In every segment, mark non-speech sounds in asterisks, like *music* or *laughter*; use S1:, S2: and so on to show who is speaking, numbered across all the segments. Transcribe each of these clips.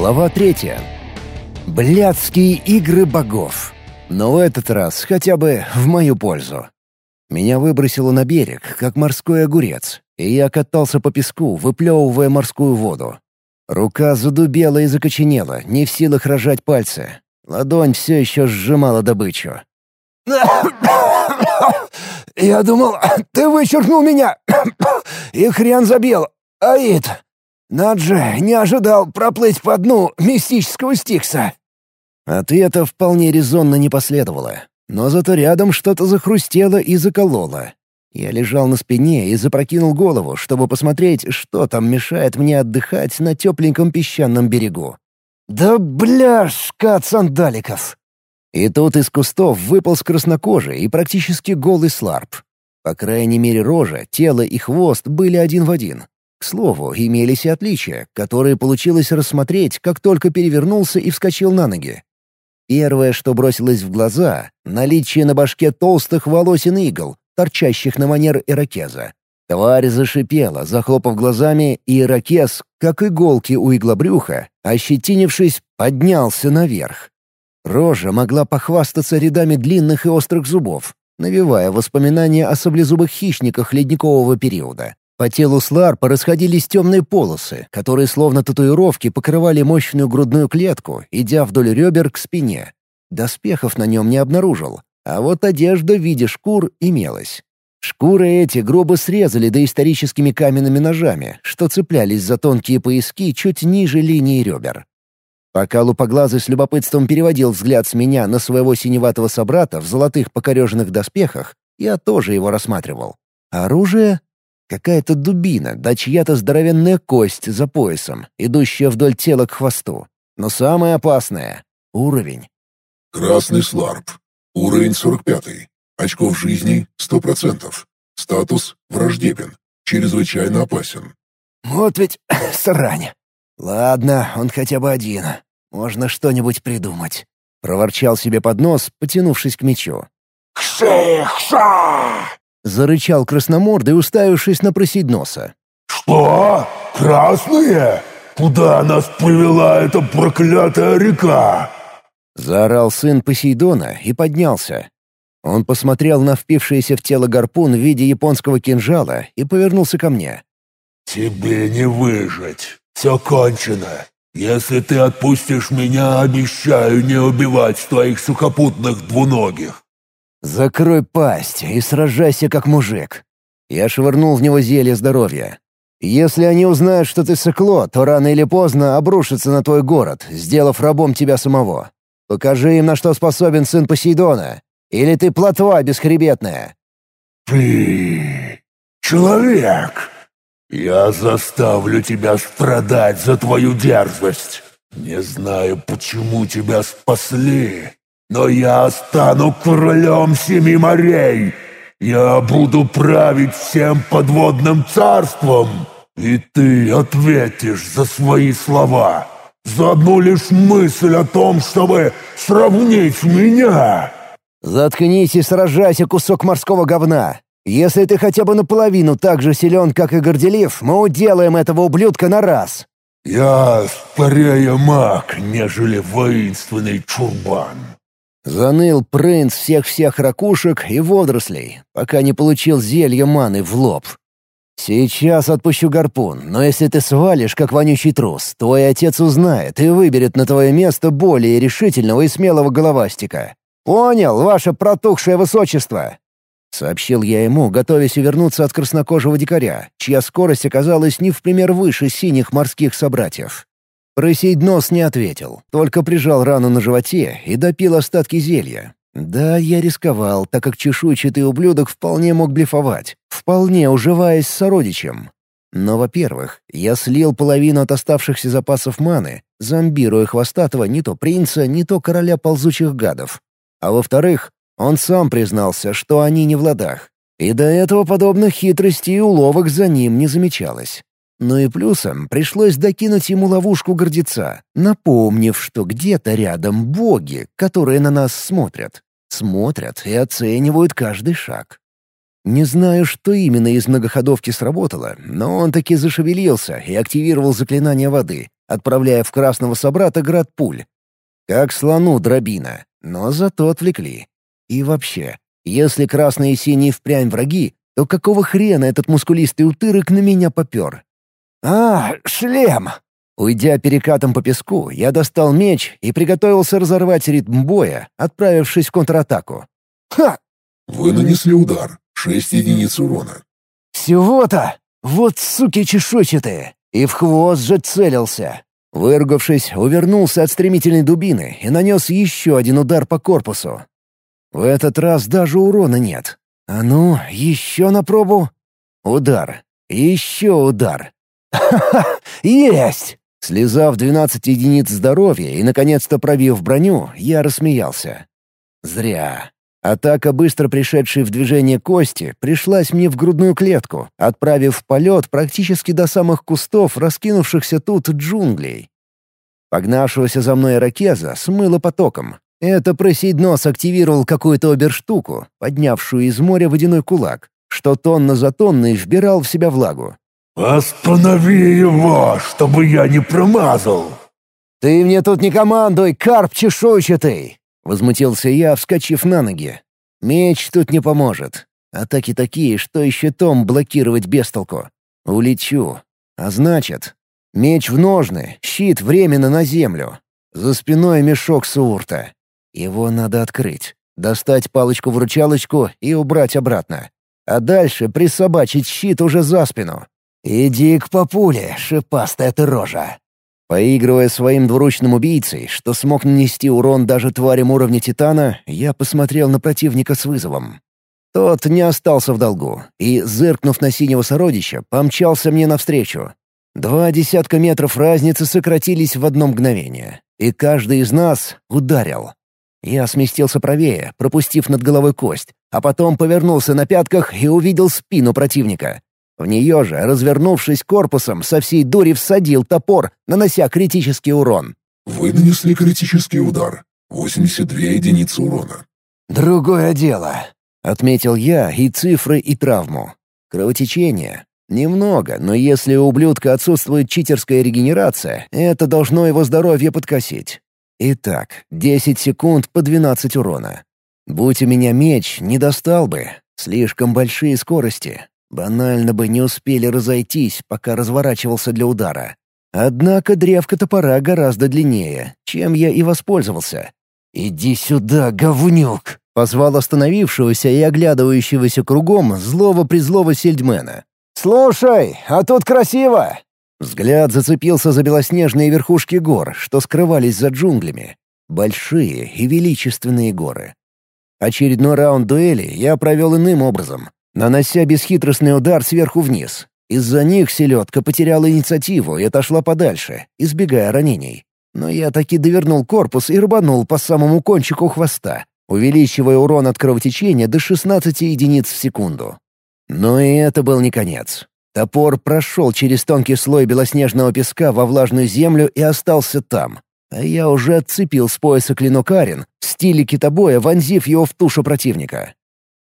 S1: Глава третья. Блядские игры богов. Но в этот раз хотя бы в мою пользу. Меня выбросило на берег, как морской огурец, и я катался по песку, выплевывая морскую воду. Рука задубела и закоченела, не в силах рожать пальцы. Ладонь все еще сжимала добычу. *coughs* «Я думал, *coughs* ты вычеркнул меня, *coughs* и хрен забил, Аид!» Наджи не ожидал проплыть по дну мистического стикса. Ответа вполне резонно не последовало, но зато рядом что-то захрустело и закололо. Я лежал на спине и запрокинул голову, чтобы посмотреть, что там мешает мне отдыхать на тепленьком песчаном берегу. «Да бля, шкат сандаликов!» И тут из кустов выполз краснокожий и практически голый сларп. По крайней мере, рожа, тело и хвост были один в один. К слову, имелись и отличия, которые получилось рассмотреть, как только перевернулся и вскочил на ноги. Первое, что бросилось в глаза — наличие на башке толстых волосин игл, торчащих на манер ирокеза. Тварь зашипела, захлопав глазами, и ирокез, как иголки у иглобрюха, ощетинившись, поднялся наверх. Рожа могла похвастаться рядами длинных и острых зубов, навевая воспоминания о саблезубых хищниках ледникового периода. По телу Сларпа расходились темные полосы, которые словно татуировки покрывали мощную грудную клетку, идя вдоль ребер к спине. Доспехов на нем не обнаружил, а вот одежда в виде шкур имелась. Шкуры эти грубо срезали доисторическими каменными ножами, что цеплялись за тонкие пояски чуть ниже линии ребер. Пока лупоглазый с любопытством переводил взгляд с меня на своего синеватого собрата в золотых покореженных доспехах, я тоже его рассматривал. Оружие Какая-то дубина, да чья-то здоровенная кость за поясом, идущая вдоль тела к хвосту. Но самое опасное — уровень.
S2: Красный сларп. Уровень 45. Очков жизни 100%. Статус враждебен. Чрезвычайно опасен.
S1: Вот ведь *coughs* срань. Ладно, он хотя бы один. Можно что-нибудь придумать. Проворчал себе под нос, потянувшись к мечу.
S2: «Кши-кша!»
S1: — зарычал красномордый, уставившись на проседноса.
S2: «Что? Красные? Куда нас привела эта проклятая река?»
S1: Заорал сын Посейдона и поднялся. Он посмотрел на впившийся в тело гарпун в виде японского кинжала и повернулся ко мне.
S2: «Тебе не выжить. Все кончено. Если ты отпустишь меня, обещаю не убивать твоих сухопутных двуногих.
S1: «Закрой пасть и сражайся как мужик». Я швырнул в него зелье здоровья. «Если они узнают, что ты сыкло, то рано или поздно обрушатся на твой город, сделав рабом тебя самого. Покажи им, на что способен сын Посейдона. Или ты плотва бесхребетная».
S2: «Ты... человек! Я заставлю тебя страдать за твою дерзость. Не знаю, почему тебя спасли, но я стану королем семи морей. Я буду править всем подводным царством, и ты ответишь за свои слова, за одну лишь мысль о том, чтобы сравнить меня».
S1: «Заткнись и сражайся, кусок морского говна. Если ты хотя бы наполовину так же силен, как и горделив, мы уделаем этого ублюдка на раз».
S2: «Я скорее маг, нежели воинственный чурбан»,
S1: Заныл принц всех-всех ракушек и водорослей, пока не получил зелье маны в лоб. «Сейчас отпущу гарпун, но если ты свалишь, как вонючий трус, твой отец узнает и выберет на твое место более решительного и смелого головастика. Понял, ваше протухшее высочество?» Сообщил я ему, готовясь увернуться от краснокожего дикаря, чья скорость оказалась не в пример выше синих морских собратьев. Просейднос не ответил, только прижал рану на животе и допил остатки зелья. Да, я рисковал, так как чешуйчатый ублюдок вполне мог блефовать, вполне уживаясь с сородичем. Но, во-первых, я слил половину от оставшихся запасов маны, зомбируя хвостатого не то принца, не то короля ползучих гадов. А во-вторых, он сам признался, что они не в ладах. И до этого подобных хитростей и уловок за ним не замечалось. Но и плюсом пришлось докинуть ему ловушку гордеца, напомнив, что где-то рядом боги, которые на нас смотрят. Смотрят и оценивают каждый шаг. Не знаю, что именно из многоходовки сработало, но он таки зашевелился и активировал заклинание воды, отправляя в красного собрата град пуль. Как слону дробина, но зато отвлекли. И вообще, если красные и синие впрямь враги, то какого хрена этот мускулистый утырок на меня попер? «А, шлем!» Уйдя перекатом по песку, я достал меч и приготовился разорвать ритм боя, отправившись в контратаку. «Ха!»
S2: «Вы нанесли удар. Шесть единиц урона».
S1: «Всего-то? Вот суки чешуйчатые!» И в хвост же целился. Выругавшись, увернулся от стремительной дубины и нанес еще один удар по корпусу. В этот раз даже урона нет. А ну, еще на пробу. Удар. Еще удар. *laughs* Есть! Слезав 12 единиц здоровья и, наконец-то пробив броню, я рассмеялся. Зря. Атака, быстро пришедшей в движение кости, пришлась мне в грудную клетку, отправив в полет практически до самых кустов, раскинувшихся тут джунглей. Погнавшегося за мной ракеза смыло потоком. Это Просейднос активировал какую-то оберштуку, поднявшую из моря водяной кулак, что тонна за тонной вбирал в себя влагу.
S2: «Останови его, чтобы я не промазал!»
S1: «Ты мне тут не командуй, карп чешуйчатый!» — возмутился я, вскочив на ноги. «Меч тут не поможет. Атаки такие, что еще том блокировать без толку. Улечу. А значит, меч в ножны, щит временно на землю. За спиной мешок суурта. Его надо открыть, достать палочку-вручалочку и убрать обратно. А дальше присобачить щит уже за спину. «Иди к папуле, шипастая ты рожа!» Поигрывая своим двуручным убийцей, что смог нанести урон даже тварям уровня Титана, я посмотрел на противника с вызовом. Тот не остался в долгу и, зыркнув на синего сородича, помчался мне навстречу. Два десятка метров разницы сократились в одно мгновение, и каждый из нас ударил. Я сместился правее, пропустив над головой кость, а потом повернулся на пятках и увидел спину противника. В нее же, развернувшись корпусом, со всей дури всадил топор, нанося критический урон.
S2: Вы нанесли критический удар. 82 единицы урона.
S1: «Другое дело», — отметил я и цифры, и травму. Кровотечение. Немного, но если у ублюдка отсутствует читерская регенерация, это должно его здоровье подкосить. Итак, 10 секунд по 12 урона. Будь у меня меч, не достал бы. Слишком большие скорости. Банально бы не успели разойтись, пока разворачивался для удара. Однако древко топора гораздо длиннее, чем я и воспользовался. «Иди сюда, говнюк!» — позвал остановившегося и оглядывающегося кругом злого-призлого сельдмена. «Слушай, а тут красиво!» Взгляд зацепился за белоснежные верхушки гор, что скрывались за джунглями. Большие и величественные горы. Очередной раунд дуэли я провел иным образом нанося бесхитростный удар сверху вниз. Из-за них селедка потеряла инициативу и отошла подальше, избегая ранений. Но я таки довернул корпус и рубанул по самому кончику хвоста, увеличивая урон от кровотечения до 16 единиц в секунду. Но и это был не конец. Топор прошел через тонкий слой белоснежного песка во влажную землю и остался там. А я уже отцепил с пояса клинок Арин, в стиле китобоя вонзив его в тушу противника.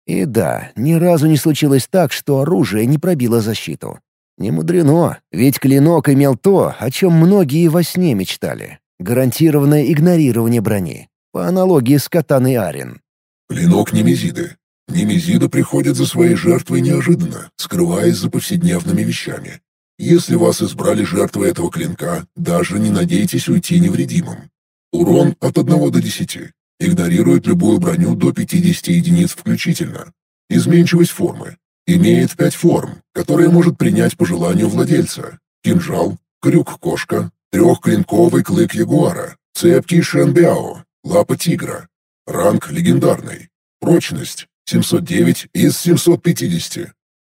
S1: И да, ни разу не случилось так, что оружие не пробило защиту. Не мудрено, ведь клинок имел то, о чем многие во сне мечтали. Гарантированное игнорирование брони. По аналогии с катаной Арин.
S2: Клинок Немезиды. Немезида приходит за своей жертвой неожиданно, скрываясь за повседневными вещами. Если вас избрали жертвой этого клинка, даже не надейтесь уйти невредимым. Урон от 1 до 10. Игнорирует любую броню до 50 единиц включительно. Изменчивость формы. Имеет пять форм, которые может принять по желанию владельца. Кинжал, крюк-кошка, трехклинковый клык ягуара, цепкий шенбяо, лапа тигра. Ранг легендарный. Прочность 709 из 750.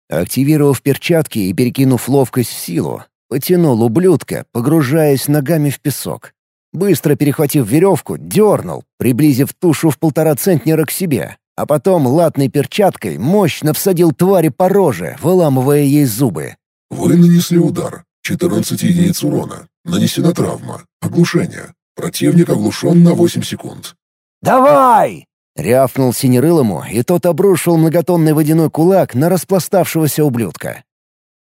S1: Активировав перчатки и перекинув ловкость в силу, потянул ублюдка, погружаясь ногами в песок. Быстро перехватив веревку, дернул, приблизив тушу в полтора центнера к себе, а потом латной перчаткой мощно всадил твари по роже, выламывая ей зубы.
S2: «Вы нанесли удар. 14 единиц урона. Нанесена травма. Оглушение. Противник оглушен на 8 секунд».
S1: «Давай!» — рявкнул синерылому, и тот обрушил многотонный водяной кулак на распластавшегося ублюдка.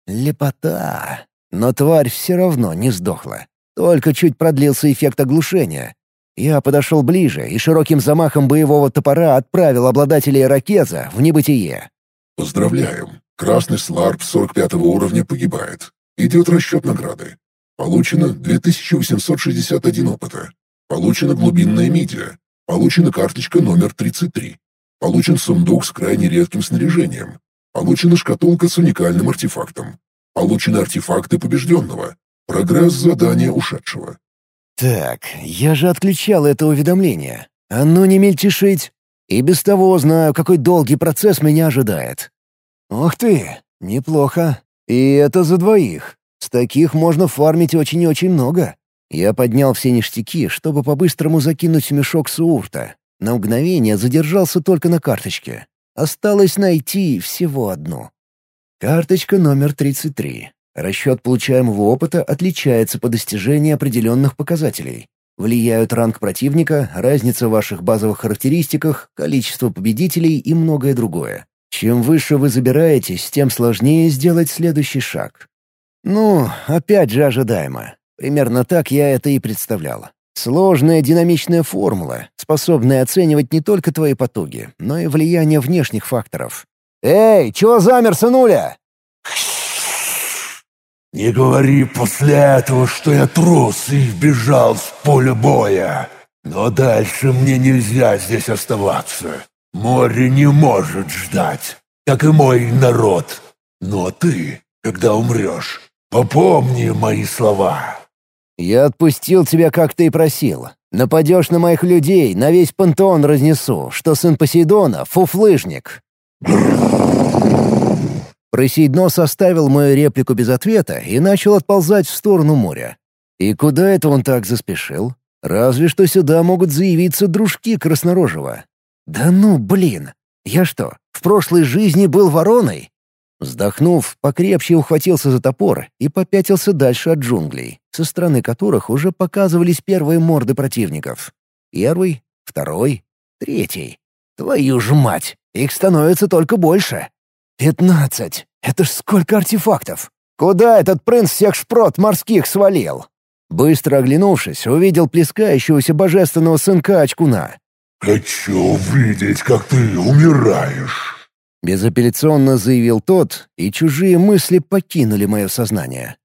S1: Лепота. Но тварь все равно не сдохла Только чуть продлился эффект оглушения. Я подошел ближе и широким замахом боевого топора отправил обладателей ракеза в небытие.
S2: Поздравляем! Красный сларп 45 уровня погибает. Идет расчет награды. Получено 2861 опыта. Получена глубинная мидия. Получена карточка номер 33. Получен сундук с крайне редким снаряжением. Получена шкатулка с уникальным артефактом. Получены артефакты побежденного. Прогресс задания ушедшего.
S1: Так, я же отключал это уведомление. А ну не мельтешить. И без того знаю, какой долгий процесс меня ожидает. Ух ты, неплохо. И это за двоих. С таких можно фармить очень и очень много. Я поднял все ништяки, чтобы по-быстрому закинуть мешок Суурта. На мгновение задержался только на карточке. Осталось найти всего одну. Карточка номер 33. Расчет получаемого опыта отличается по достижении определенных показателей. Влияют ранг противника, разница в ваших базовых характеристиках, количество победителей и многое другое. Чем выше вы забираетесь, тем сложнее сделать следующий шаг. Ну, опять же ожидаемо. Примерно так я это и представлял. Сложная динамичная формула, способная оценивать не только твои потуги, но и влияние внешних факторов. «Эй, чего замер, сынуля?»
S3: «Не говори после этого, что я трус и бежал с поля боя. Но дальше мне нельзя здесь оставаться. Море не может ждать, как и мой народ. Но ты, когда умрешь, попомни мои слова».
S1: «Я отпустил тебя, как ты и просил. Нападешь на моих людей, на весь пантеон разнесу, что сын Посейдона — фуфлыжник». Посейдон составил мою реплику без ответа и начал отползать в сторону моря. И куда это он так заспешил? Разве что сюда могут заявиться дружки Краснорожего. Да ну, блин! Я что, в прошлой жизни был вороной? Вздохнув, покрепче ухватился за топор и попятился дальше от джунглей, со стороны которых уже показывались первые морды противников. Первый, второй, третий. Твою ж мать! Их становится только больше. «Пятнадцать! Это ж сколько артефактов! Куда этот принц всех шпрот морских свалил?» Быстро оглянувшись, увидел плескающегося божественного сынка Очкуна.
S3: «Хочу увидеть, как ты умираешь!»
S1: Безапелляционно заявил тот, и чужие мысли покинули мое сознание.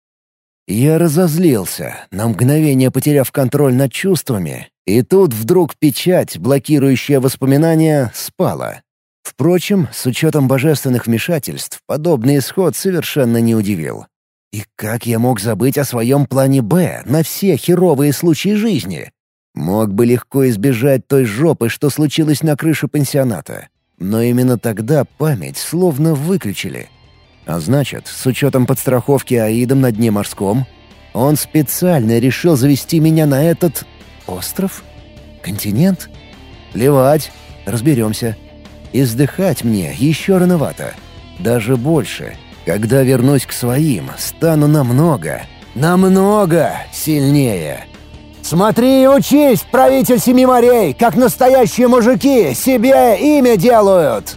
S1: Я разозлился, на мгновение потеряв контроль над чувствами, и тут вдруг печать, блокирующая воспоминания, спала. Впрочем, с учетом божественных вмешательств, подобный исход совершенно не удивил. И как я мог забыть о своем плане «Б» на все херовые случаи жизни? Мог бы легко избежать той жопы, что случилось на крыше пансионата. Но именно тогда память словно выключили. А значит, с учетом подстраховки Аидом на дне морском, он специально решил завести меня на этот... остров? Континент? Плевать, разберемся. Издыхать мне еще рановато. Даже больше. Когда вернусь к своим, стану намного, намного сильнее. «Смотри и учись, правитель Семи морей, как настоящие мужики себе имя делают!»